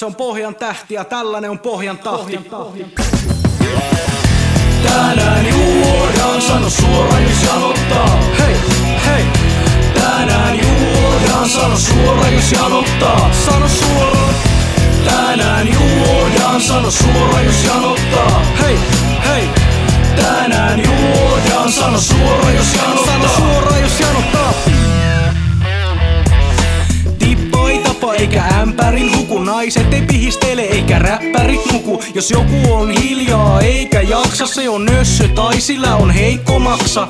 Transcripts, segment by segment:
Se on pohjan tähti ja tällainen on pohjan tahti. Tänään juodaan, sano suoraan jos janottaa. Hei, hei, Tänään juodaan, sano suoraan jos janottaa. sano suoraan. Tänään juodaan, sano suoraan jos janottaa. Hei, hei, Tänään juodaan, sano suoraan jos janottaa. Naiset ei pihistele eikä räppärit nuku. Jos joku on hiljaa eikä jaksa Se on nössö tai sillä on heikko maksa.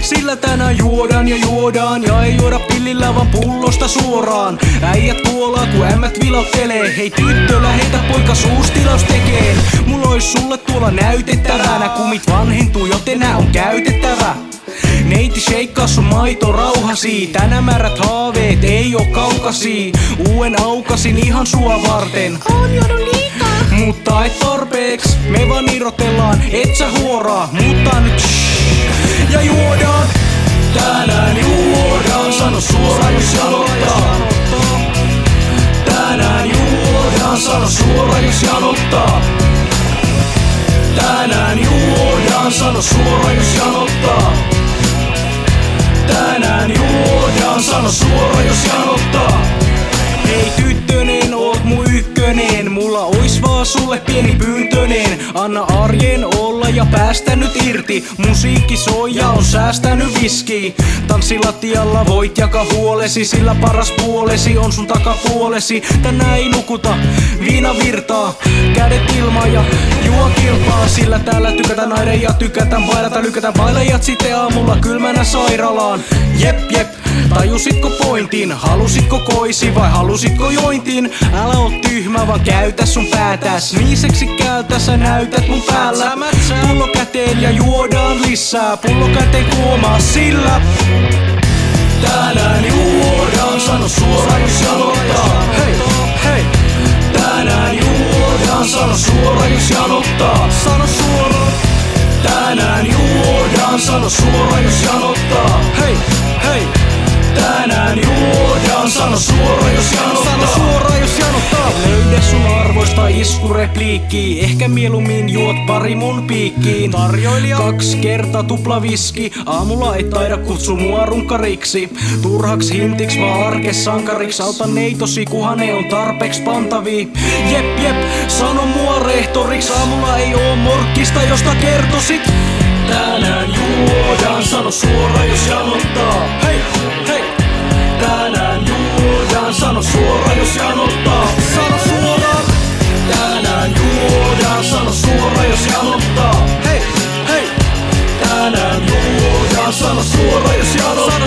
Sillä tänään juodaan ja juodaan Ja ei juoda pillillä vaan pullosta suoraan. Äijät kuolaa kun ämmät vilottelee. Hei tyttö lähetä poika suustilaus tekee Mulla ois sulle tuolla näytettävänä Kumit vanhentuu joten nää on käytettävä Neiti sheikkaa sun maito rauhasi Tänä määrät haaveet ei oo kaukasi. Uuden aukasin ihan sua varten. On juonut liikaa. mutta et tarpeeks Me vaan irrotellaan, et sä huoraa. Mutta nyt shh, ja juodaan. Tänään juodaan, sano suoraan jos janottaa. Tänään juodaan, sano suoraan jos janottaa. Tänään juodaan, sano suoraan jos janottaa. Juodaan, sano suoraan jos janottaa. Hei tyttönen, oot mun ykkönen. Mulla ois vaan sulle pieni pyyntönen. Anna arjen olla ja päästä nyt irti. Musiikki soi ja on säästänyt viski. Tanssilattialla voit jakaa huolesi Sillä paras puolesi on sun takapuolesi. Tänään ei nukuta, viina virtaa. Kädet ilmaan ja juo kilpaa Sillä täällä tykätään naiden ja tykätään bailata Lykätään bailajat sitten aamulla kylmänä sairaalaan. Jep jep, Tajusitko pointin? Halusitko koisi vai halusitko jointin? Älä oo tyhmä vaan käytä sun päätäs Niin seksikkäältä sä näytät mun päällä Pullo käteen ja juodaan lisää Pullo käteen kuomaa sillä Tänään juodaan, sano suoraan jos janottaa. Hei, hei, Tänään juodaan, sano suoraan jos janottaa. sano suoraan Tänään juodaan, sano suoraan jos janottaa. Hei, hei, juodaan, sano suoraan jos sano janottaa. suoraan jos janottaa. Löydä sun arvoista iskurepliikki. Ehkä mieluummin juot pari mun piikkiin. Tarjoilija. Kaksi kertaa tupla viski. Aamulla ei taida kutsu mua runkariksi. Turhaks hintiks vaan arkes sankariksi Auta neitosi kuhan ne on tarpeeks pantavii Jep jep, sano mua rehtoriks Aamulla ei oo morkkista josta kertosit. Tänään juodaan, sano suoraan jos janottaa. Hei, hei, tänään Sano suoraan jos jaan ottaa. Sano suoraan. Tänään juodaan. Sano suoraan jos jaan ottaa. Hei, hei. Tänään juodaan. Sano suoraan jos jaan ottaa.